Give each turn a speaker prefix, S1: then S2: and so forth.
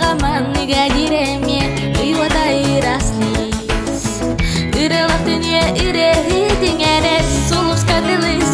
S1: гаման гадиреме ыйвадай раслис ырылах дүние ире деңерес сулус кадылыс